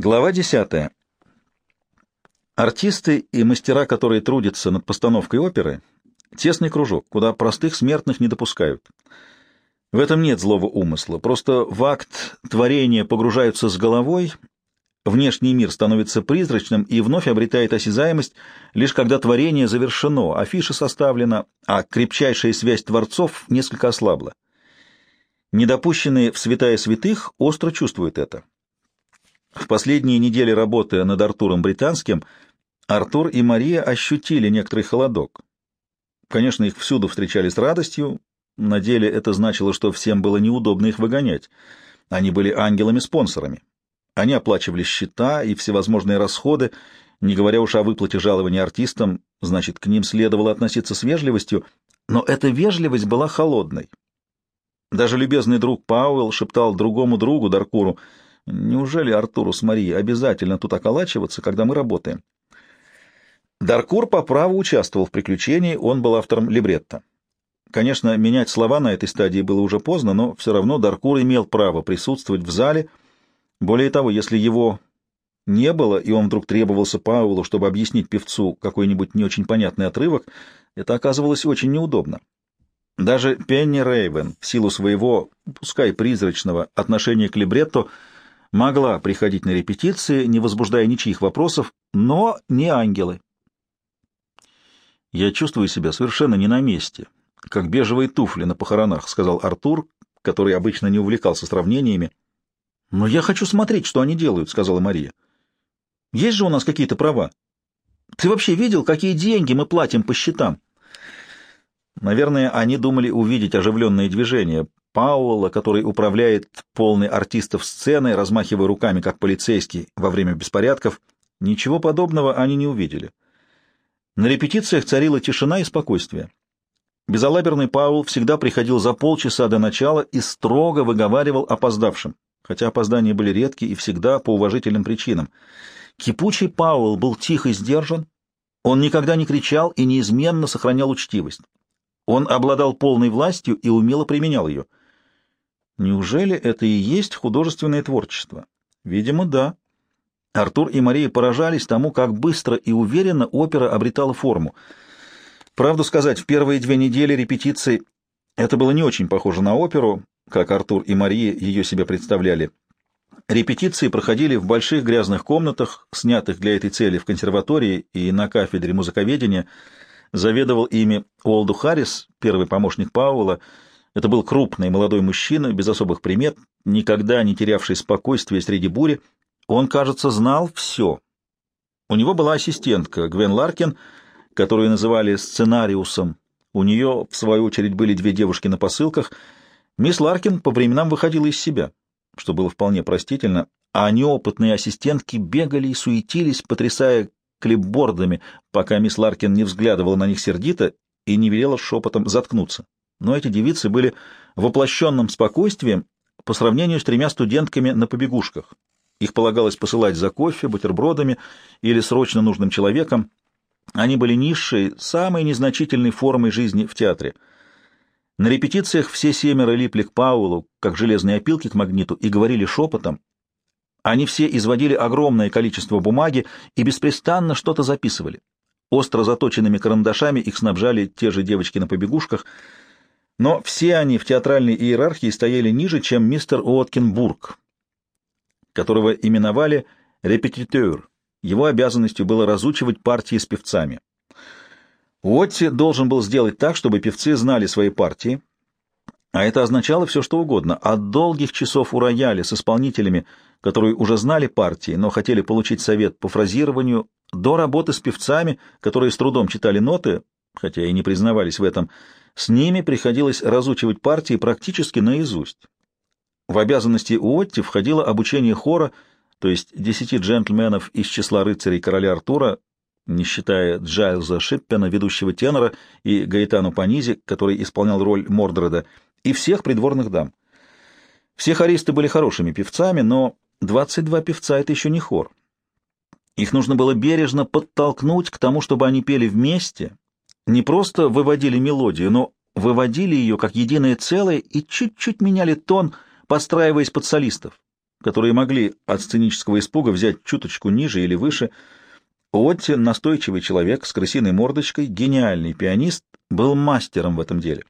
Глава 10. Артисты и мастера, которые трудятся над постановкой оперы, тесный кружок, куда простых смертных не допускают. В этом нет злого умысла, просто в акт творения погружаются с головой, внешний мир становится призрачным и вновь обретает осязаемость, лишь когда творение завершено, афиша составлена, а крепчайшая связь творцов несколько ослабла. Недопущенные в святая святых остро чувствуют это. В последние недели работы над Артуром Британским Артур и Мария ощутили некоторый холодок. Конечно, их всюду встречали с радостью, на деле это значило, что всем было неудобно их выгонять. Они были ангелами-спонсорами. Они оплачивали счета и всевозможные расходы, не говоря уж о выплате жалований артистам, значит, к ним следовало относиться с вежливостью, но эта вежливость была холодной. Даже любезный друг Пауэлл шептал другому другу Даркуру — Неужели Артуру с Марией обязательно тут околачиваться, когда мы работаем? Даркур по праву участвовал в приключении, он был автором либретто. Конечно, менять слова на этой стадии было уже поздно, но все равно Даркур имел право присутствовать в зале. Более того, если его не было, и он вдруг требовался Паулу, чтобы объяснить певцу какой-нибудь не очень понятный отрывок, это оказывалось очень неудобно. Даже Пенни Рейвен, в силу своего, пускай призрачного, отношения к либретто, могла приходить на репетиции, не возбуждая ничьих вопросов, но не ангелы. «Я чувствую себя совершенно не на месте, как бежевые туфли на похоронах», — сказал Артур, который обычно не увлекался сравнениями. «Но я хочу смотреть, что они делают», — сказала Мария. «Есть же у нас какие-то права? Ты вообще видел, какие деньги мы платим по счетам?» Наверное, они думали увидеть оживленные движения, Пауэлла, который управляет полной артистов сценой, размахивая руками, как полицейский, во время беспорядков. Ничего подобного они не увидели. На репетициях царила тишина и спокойствие. Безалаберный Пауэлл всегда приходил за полчаса до начала и строго выговаривал опоздавшим, хотя опоздания были редки и всегда по уважительным причинам. Кипучий Пауэлл был тихо сдержан, он никогда не кричал и неизменно сохранял учтивость. Он обладал полной властью и умело применял ее — Неужели это и есть художественное творчество? Видимо, да. Артур и Мария поражались тому, как быстро и уверенно опера обретала форму. Правду сказать, в первые две недели репетиций это было не очень похоже на оперу, как Артур и Мария ее себе представляли. Репетиции проходили в больших грязных комнатах, снятых для этой цели в консерватории и на кафедре музыковедения. Заведовал ими Уолду Харрис, первый помощник Пауэлла, это был крупный молодой мужчина, без особых примет, никогда не терявший спокойствия среди бури. Он, кажется, знал все. У него была ассистентка Гвен Ларкин, которую называли сценариусом. У нее, в свою очередь, были две девушки на посылках. Мисс Ларкин по временам выходила из себя, что было вполне простительно, а неопытные ассистентки бегали и суетились, потрясая клипбордами, пока мисс Ларкин не взглядывала на них сердито и не велела шепотом заткнуться но эти девицы были воплощенным спокойствием по сравнению с тремя студентками на побегушках. Их полагалось посылать за кофе, бутербродами или срочно нужным человеком. Они были низшей, самой незначительной формой жизни в театре. На репетициях все семеро липли к Паулу, как железные опилки к магниту, и говорили шепотом. Они все изводили огромное количество бумаги и беспрестанно что-то записывали. Остро заточенными карандашами их снабжали те же девочки на побегушках — но все они в театральной иерархии стояли ниже, чем мистер Уоткинбург, которого именовали репетитер. Его обязанностью было разучивать партии с певцами. Уотти должен был сделать так, чтобы певцы знали свои партии, а это означало все, что угодно, от долгих часов у рояля с исполнителями, которые уже знали партии, но хотели получить совет по фразированию, до работы с певцами, которые с трудом читали ноты, хотя и не признавались в этом, с ними приходилось разучивать партии практически наизусть. В обязанности Уотти входило обучение хора, то есть десяти джентльменов из числа рыцарей короля Артура, не считая Джайлза Шиппена, ведущего тенора, и Гаэтану Панизи, который исполнял роль Мордреда, и всех придворных дам. Все хористы были хорошими певцами, но 22 певца — это еще не хор. Их нужно было бережно подтолкнуть к тому, чтобы они пели вместе, не просто выводили мелодию, но выводили ее как единое целое и чуть-чуть меняли тон, подстраиваясь под солистов. которые могли от сценического испуга взять чуточку ниже или выше. Отти, настойчивый человек с крысиной мордочкой, гениальный пианист, был мастером в этом деле.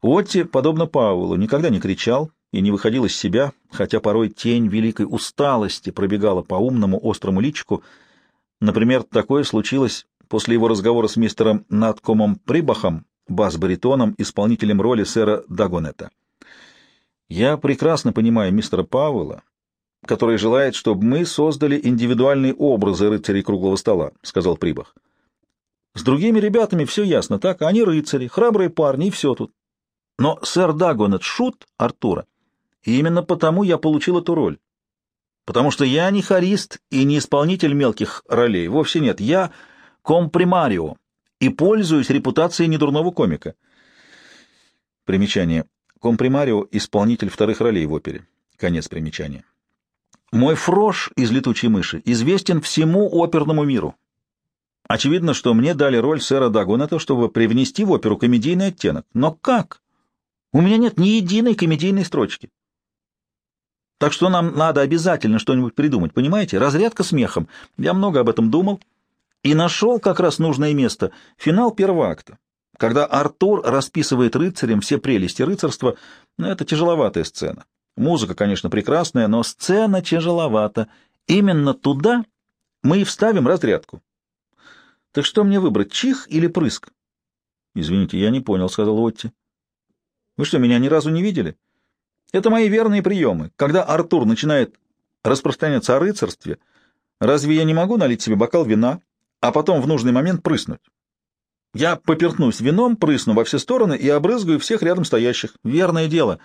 Отти, подобно Паулу, никогда не кричал и не выходил из себя, хотя порой тень великой усталости пробегала по умному острому личику. Например, такое случилось после его разговора с мистером Наткомом Прибахом, бас-баритоном, исполнителем роли сэра Дагонета. «Я прекрасно понимаю мистера Пауэлла, который желает, чтобы мы создали индивидуальные образы рыцарей круглого стола», — сказал Прибах. «С другими ребятами все ясно, так? Они рыцари, храбрые парни, и все тут. Но сэр Дагонет — шут Артура, и именно потому я получил эту роль. Потому что я не хорист и не исполнитель мелких ролей, вовсе нет, я компримарио и пользуюсь репутацией недурного комика». Примечание. Компримарио — исполнитель вторых ролей в опере. Конец примечания. Мой фрош из «Летучей мыши» известен всему оперному миру. Очевидно, что мне дали роль сэра Дагонета, чтобы привнести в оперу комедийный оттенок. Но как? У меня нет ни единой комедийной строчки. Так что нам надо обязательно что-нибудь придумать, понимаете? Разрядка смехом. Я много об этом думал и нашел как раз нужное место — финал первого акта. Когда Артур расписывает рыцарям все прелести рыцарства, ну, это тяжеловатая сцена. Музыка, конечно, прекрасная, но сцена тяжеловата. Именно туда мы и вставим разрядку. Так что мне выбрать, чих или прыск? Извините, я не понял, — сказал Отти. Вы что, меня ни разу не видели? Это мои верные приемы. Когда Артур начинает распространяться о рыцарстве, разве я не могу налить себе бокал вина, а потом в нужный момент прыснуть? Я поперхнусь вином, прысну во все стороны и обрызгаю всех рядом стоящих. Верное дело.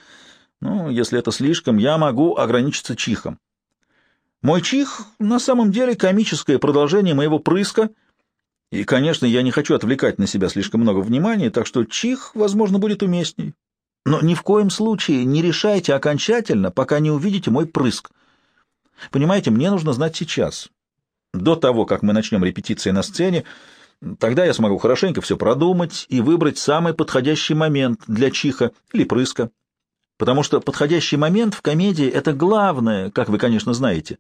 Ну, если это слишком, я могу ограничиться чихом. Мой чих на самом деле комическое продолжение моего прыска, и, конечно, я не хочу отвлекать на себя слишком много внимания, так что чих, возможно, будет уместней. Но ни в коем случае не решайте окончательно, пока не увидите мой прыск. Понимаете, мне нужно знать сейчас. До того, как мы начнем репетиции на сцене, Тогда я смогу хорошенько все продумать и выбрать самый подходящий момент для чиха или прыска. Потому что подходящий момент в комедии — это главное, как вы, конечно, знаете.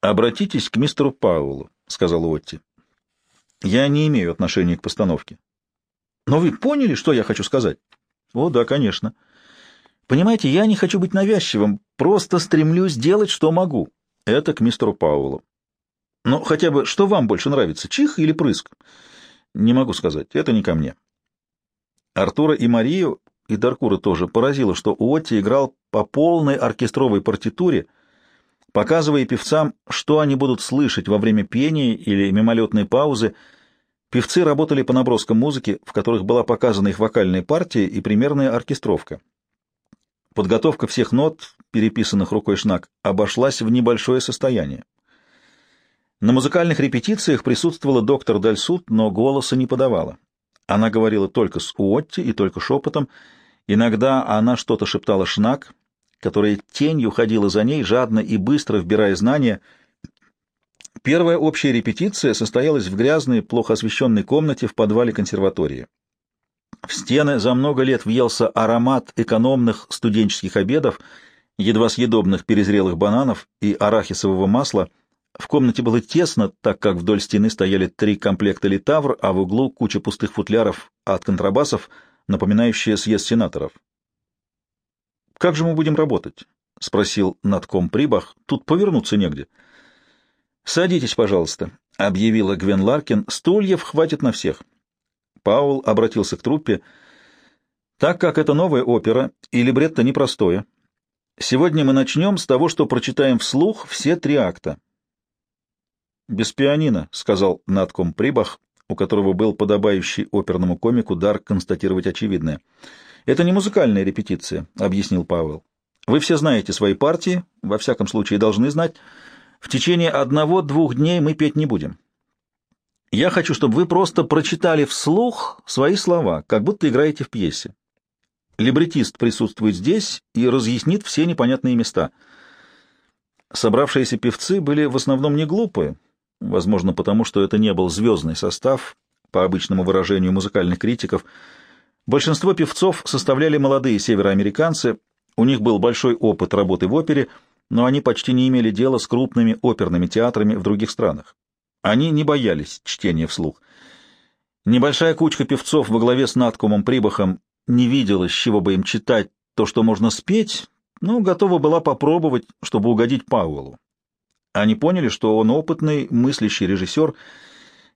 «Обратитесь к мистеру Паулу», — сказал Отти. «Я не имею отношения к постановке». «Но вы поняли, что я хочу сказать?» «О, да, конечно». «Понимаете, я не хочу быть навязчивым, просто стремлюсь делать, что могу». Это к мистеру Паулу. Ну, хотя бы, что вам больше нравится, чих или прыск? Не могу сказать, это не ко мне. Артура и Марию, и Даркура тоже поразило, что Уотти играл по полной оркестровой партитуре, показывая певцам, что они будут слышать во время пения или мимолетной паузы. Певцы работали по наброскам музыки, в которых была показана их вокальная партия и примерная оркестровка. Подготовка всех нот, переписанных рукой Шнак, обошлась в небольшое состояние. На музыкальных репетициях присутствовала доктор Дальсут, но голоса не подавала. Она говорила только с Уотти и только шепотом. Иногда она что-то шептала Шнак, которая тенью ходила за ней, жадно и быстро вбирая знания. Первая общая репетиция состоялась в грязной, плохо освещенной комнате в подвале консерватории. В стены за много лет въелся аромат экономных студенческих обедов, едва съедобных перезрелых бананов и арахисового масла — в комнате было тесно, так как вдоль стены стояли три комплекта литавр, а в углу куча пустых футляров от контрабасов, напоминающие съезд сенаторов. «Как же мы будем работать?» — спросил надком Прибах. «Тут повернуться негде». «Садитесь, пожалуйста», — объявила Гвен Ларкин. «Стульев хватит на всех». Паул обратился к труппе. «Так как это новая опера, и либретто непростое, сегодня мы начнем с того, что прочитаем вслух все три акта. «Без пианино», — сказал Натком Прибах, у которого был подобающий оперному комику дар констатировать очевидное. «Это не музыкальная репетиция», — объяснил Павел. «Вы все знаете свои партии, во всяком случае должны знать. В течение одного-двух дней мы петь не будем. Я хочу, чтобы вы просто прочитали вслух свои слова, как будто играете в пьесе. Либретист присутствует здесь и разъяснит все непонятные места». Собравшиеся певцы были в основном не глупые, возможно, потому что это не был звездный состав, по обычному выражению музыкальных критиков. Большинство певцов составляли молодые североамериканцы, У них был большой опыт работы в опере, но они почти не имели дела с крупными оперными театрами в других странах. Они не боялись чтения вслух. Небольшая кучка певцов во главе с Наткумом Прибахом не видела, с чего бы им читать то, что можно спеть, но готова была попробовать, чтобы угодить Пауэллу. Они поняли, что он опытный, мыслящий режиссер.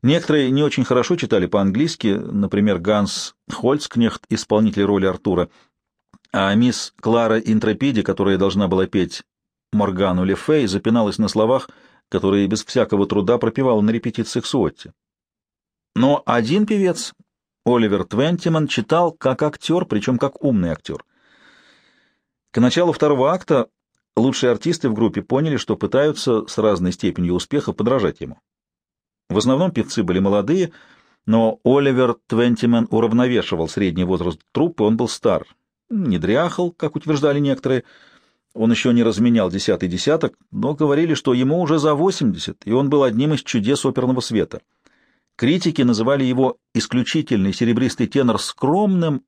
Некоторые не очень хорошо читали по-английски, например, Ганс Хольцкнехт, исполнитель роли Артура, а мисс Клара Интропиди, которая должна была петь Моргану Лефей, запиналась на словах, которые без всякого труда пропевала на репетициях Суотти. Но один певец, Оливер Твентиман, читал как актер, причем как умный актер. К началу второго акта лучшие артисты в группе поняли, что пытаются с разной степенью успеха подражать ему. В основном певцы были молодые, но Оливер Твентимен уравновешивал средний возраст труппы, он был стар. Не дряхал, как утверждали некоторые, он еще не разменял десятый десяток, но говорили, что ему уже за 80, и он был одним из чудес оперного света. Критики называли его исключительный серебристый тенор скромным,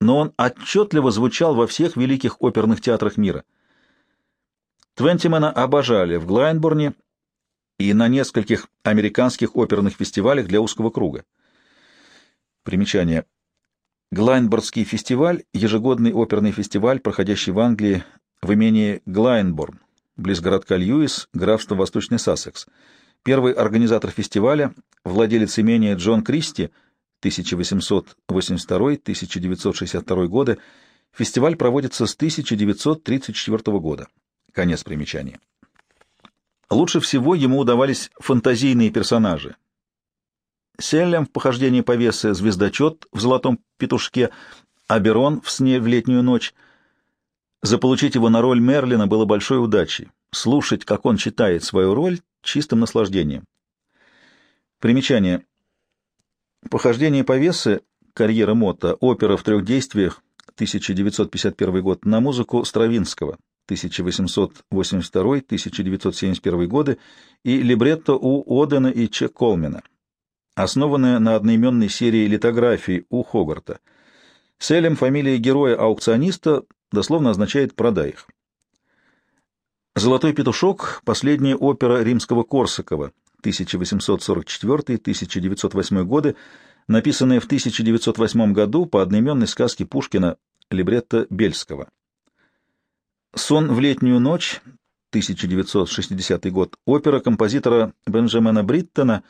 но он отчетливо звучал во всех великих оперных театрах мира. Твентимена обожали в Глайнборне и на нескольких американских оперных фестивалях для узкого круга. Примечание. Глайнбордский фестиваль — ежегодный оперный фестиваль, проходящий в Англии в имении Глайнборн, близ городка Льюис, графство Восточный Сассекс. Первый организатор фестиваля, владелец имения Джон Кристи, 1882-1962 годы, фестиваль проводится с 1934 года. Конец примечания. Лучше всего ему удавались фантазийные персонажи. Селлем в похождении повесы звездочет в золотом петушке, Аберон в сне в летнюю ночь. Заполучить его на роль Мерлина было большой удачей. Слушать, как он читает свою роль, чистым наслаждением. Примечание. Похождение повесы, карьера Мота, опера в трех действиях, 1951 год, на музыку Стравинского, 1882-1971 годы, и либретто у Одена и Че Колмена, основанная на одноименной серии литографий у Хогарта. Селем фамилия героя-аукциониста дословно означает «продай их». «Золотой петушок» — последняя опера римского Корсакова, 1844-1908 годы, написанная в 1908 году по одноименной сказке Пушкина либретто Бельского. «Сон в летнюю ночь» 1960 год, опера композитора Бенджамина Бриттона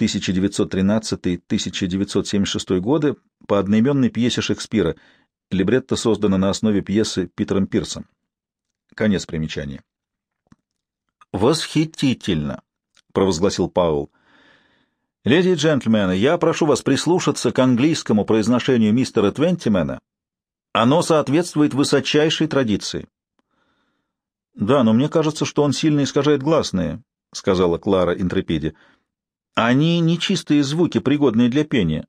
1913-1976 годы по одноименной пьесе Шекспира. Либретто создано на основе пьесы Питером Пирсом. Конец примечания. «Восхитительно!» — провозгласил Паул. «Леди и джентльмены, я прошу вас прислушаться к английскому произношению мистера Твентимена. Оно соответствует высочайшей традиции». «Да, но мне кажется, что он сильно искажает гласные», — сказала Клара Интрепиди. «Они нечистые звуки, пригодные для пения.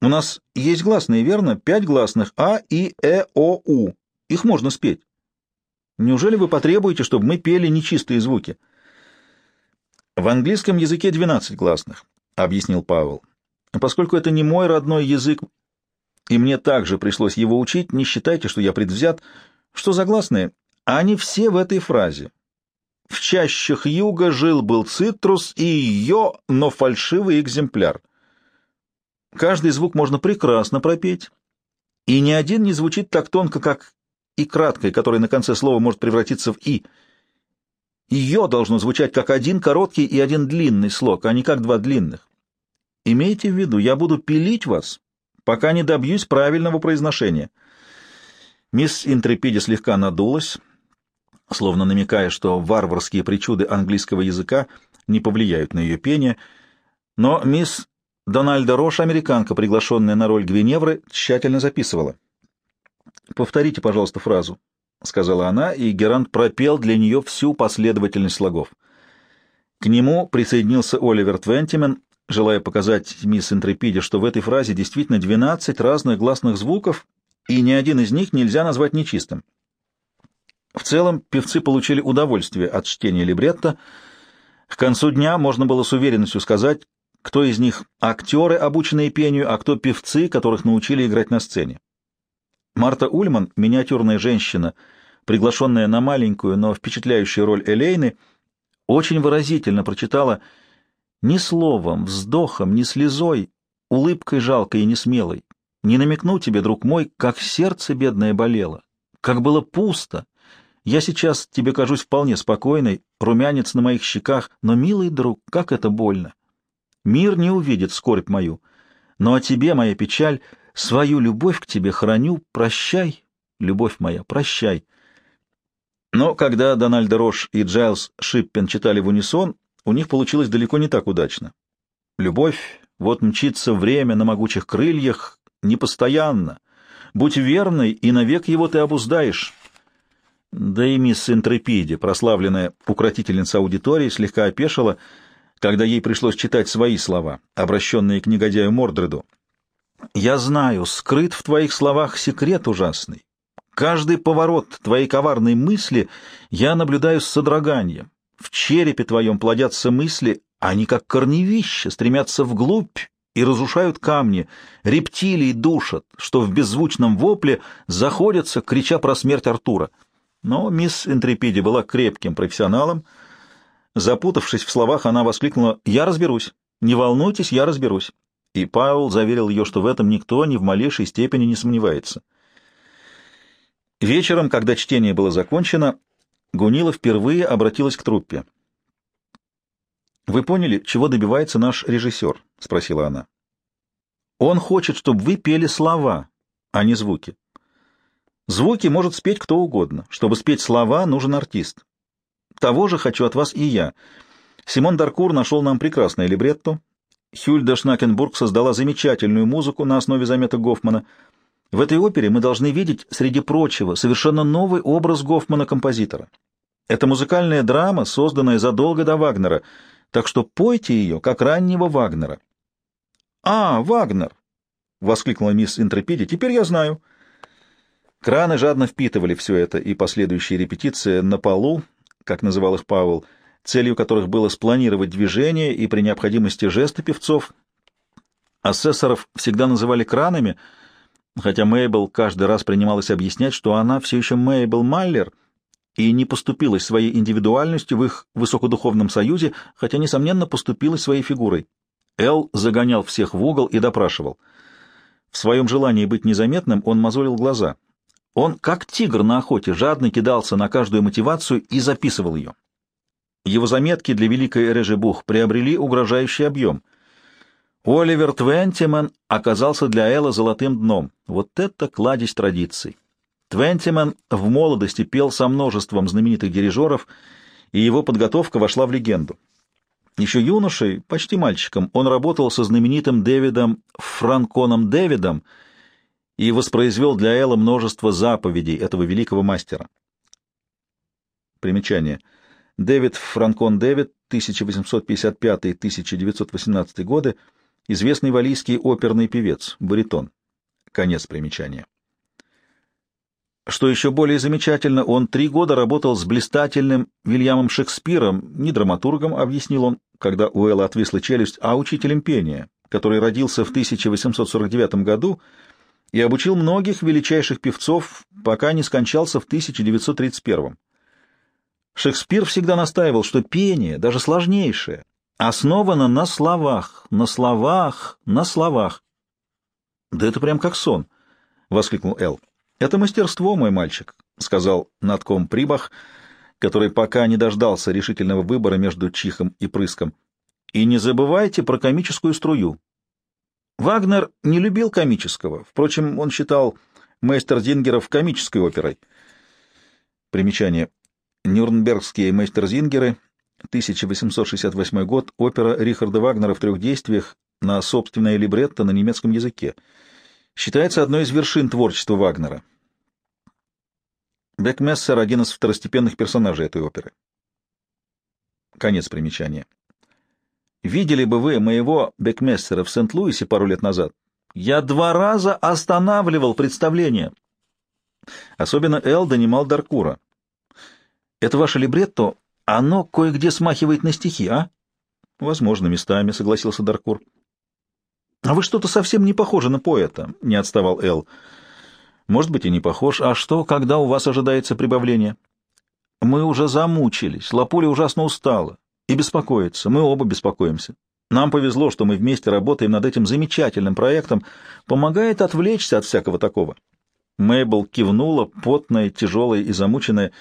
У нас есть гласные, верно? Пять гласных — А, И, Э, О, У. Их можно спеть. Неужели вы потребуете, чтобы мы пели нечистые звуки? В английском языке 12 гласных, объяснил Павел. Поскольку это не мой родной язык, и мне также пришлось его учить, не считайте, что я предвзят. Что за гласные? Они все в этой фразе. В чащах юга жил-был цитрус и ее, но фальшивый экземпляр. Каждый звук можно прекрасно пропеть, и ни один не звучит так тонко, как и краткой, которая на конце слова может превратиться в «и». Ее должно звучать как один короткий и один длинный слог, а не как два длинных. Имейте в виду, я буду пилить вас, пока не добьюсь правильного произношения. Мисс Интрепиди слегка надулась, словно намекая, что варварские причуды английского языка не повлияют на ее пение, но мисс Дональда Рош, американка, приглашенная на роль Гвиневры, тщательно записывала. «Повторите, пожалуйста, фразу», — сказала она, и Герант пропел для нее всю последовательность слогов. К нему присоединился Оливер Твентимен, желая показать мисс Интрепиде, что в этой фразе действительно 12 разных гласных звуков, и ни один из них нельзя назвать нечистым. В целом, певцы получили удовольствие от чтения либретто. К концу дня можно было с уверенностью сказать, кто из них актеры, обученные пению, а кто певцы, которых научили играть на сцене. Марта Ульман, миниатюрная женщина, приглашенная на маленькую, но впечатляющую роль Элейны, очень выразительно прочитала ни словом, вздохом, ни слезой, улыбкой жалкой и несмелой. Не намекну тебе, друг мой, как сердце бедное болело, как было пусто. Я сейчас тебе кажусь вполне спокойной, румянец на моих щеках, но, милый друг, как это больно. Мир не увидит скорбь мою, но о тебе моя печаль, свою любовь к тебе храню, прощай, любовь моя, прощай. Но когда Дональд Рош и Джайлз Шиппен читали в унисон, у них получилось далеко не так удачно. Любовь, вот мчится время на могучих крыльях, непостоянно. Будь верной, и навек его ты обуздаешь. Да и мисс Интрепиди, прославленная укротительница аудитории, слегка опешила, когда ей пришлось читать свои слова, обращенные к негодяю Мордреду. «Я знаю, скрыт в твоих словах секрет ужасный. Каждый поворот твоей коварной мысли я наблюдаю с содроганием. В черепе твоем плодятся мысли, они, как корневища, стремятся вглубь и разрушают камни, рептилии душат, что в беззвучном вопле заходятся, крича про смерть Артура. Но мисс Интрепиди была крепким профессионалом. Запутавшись в словах, она воскликнула «Я разберусь! Не волнуйтесь, я разберусь!» И Пауэлл заверил ее, что в этом никто ни в малейшей степени не сомневается. Вечером, когда чтение было закончено, Гунила впервые обратилась к труппе. «Вы поняли, чего добивается наш режиссер?» — спросила она. «Он хочет, чтобы вы пели слова, а не звуки. Звуки может спеть кто угодно. Чтобы спеть слова, нужен артист. Того же хочу от вас и я. Симон Даркур нашел нам прекрасное либретто. Хюльда Шнакенбург создала замечательную музыку на основе заметок Гофмана — в этой опере мы должны видеть, среди прочего, совершенно новый образ Гофмана-композитора. Это музыкальная драма, созданная задолго до Вагнера, так что пойте ее, как раннего Вагнера. «А, Вагнер!» — воскликнула мисс Интрепиди. «Теперь я знаю». Краны жадно впитывали все это и последующие репетиции на полу, как называл их Пауэлл, целью которых было спланировать движение и при необходимости жесты певцов. Асессоров всегда называли кранами — хотя Мейбл каждый раз принималась объяснять, что она все еще Мейбл Маллер и не поступилась своей индивидуальностью в их высокодуховном союзе, хотя, несомненно, поступилась своей фигурой. Эл загонял всех в угол и допрашивал. В своем желании быть незаметным он мозолил глаза. Он, как тигр на охоте, жадно кидался на каждую мотивацию и записывал ее. Его заметки для великой Режебух приобрели угрожающий объем — Оливер Твентимен оказался для Элла золотым дном. Вот это кладезь традиций. Твентимен в молодости пел со множеством знаменитых дирижеров, и его подготовка вошла в легенду. Еще юношей, почти мальчиком, он работал со знаменитым Дэвидом Франконом Дэвидом и воспроизвел для Элла множество заповедей этого великого мастера. Примечание. Дэвид Франкон Дэвид, 1855-1918 годы, известный валийский оперный певец, баритон. Конец примечания. Что еще более замечательно, он три года работал с блистательным Вильямом Шекспиром, не драматургом, объяснил он, когда у Элла отвисла челюсть, а учителем пения, который родился в 1849 году и обучил многих величайших певцов, пока не скончался в 1931. Шекспир всегда настаивал, что пение, даже сложнейшее, основана на словах, на словах, на словах. — Да это прям как сон, — воскликнул Эл. — Это мастерство, мой мальчик, — сказал надком Прибах, который пока не дождался решительного выбора между чихом и прыском. — И не забывайте про комическую струю. Вагнер не любил комического, впрочем, он считал Мейстерзингеров комической оперой. Примечание. Нюрнбергские Мейстерзингеры — 1868 год, опера Рихарда Вагнера в трех действиях на собственное либретто на немецком языке. Считается одной из вершин творчества Вагнера. Бекмессер — один из второстепенных персонажей этой оперы. Конец примечания. Видели бы вы моего Бекмессера в Сент-Луисе пару лет назад? Я два раза останавливал представление. Особенно Эл донимал Даркура. Это ваше либретто оно кое-где смахивает на стихи, а? Возможно, местами, согласился Даркур. А вы что-то совсем не похожи на поэта, не отставал Эл. Может быть, и не похож. А что, когда у вас ожидается прибавление? Мы уже замучились. Лапуля ужасно устала и беспокоится. Мы оба беспокоимся. Нам повезло, что мы вместе работаем над этим замечательным проектом. Помогает отвлечься от всякого такого. Мейбл кивнула, потная, тяжелая и замученная.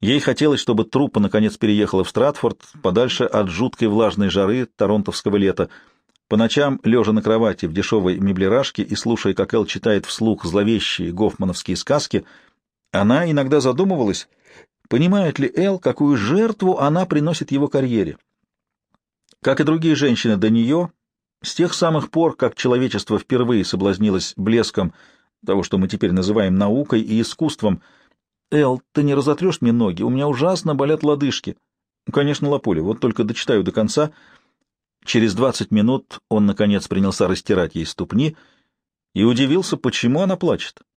Ей хотелось, чтобы труппа наконец переехала в Стратфорд, подальше от жуткой влажной жары торонтовского лета. По ночам, лежа на кровати в дешевой меблерашке и слушая, как Эл читает вслух зловещие гофмановские сказки, она иногда задумывалась, понимает ли Эл, какую жертву она приносит его карьере. Как и другие женщины до нее, с тех самых пор, как человечество впервые соблазнилось блеском того, что мы теперь называем наукой и искусством, «Эл, ты не разотрешь мне ноги? У меня ужасно болят лодыжки». «Конечно, Лапуля, вот только дочитаю до конца». Через двадцать минут он, наконец, принялся растирать ей ступни и удивился, почему она плачет.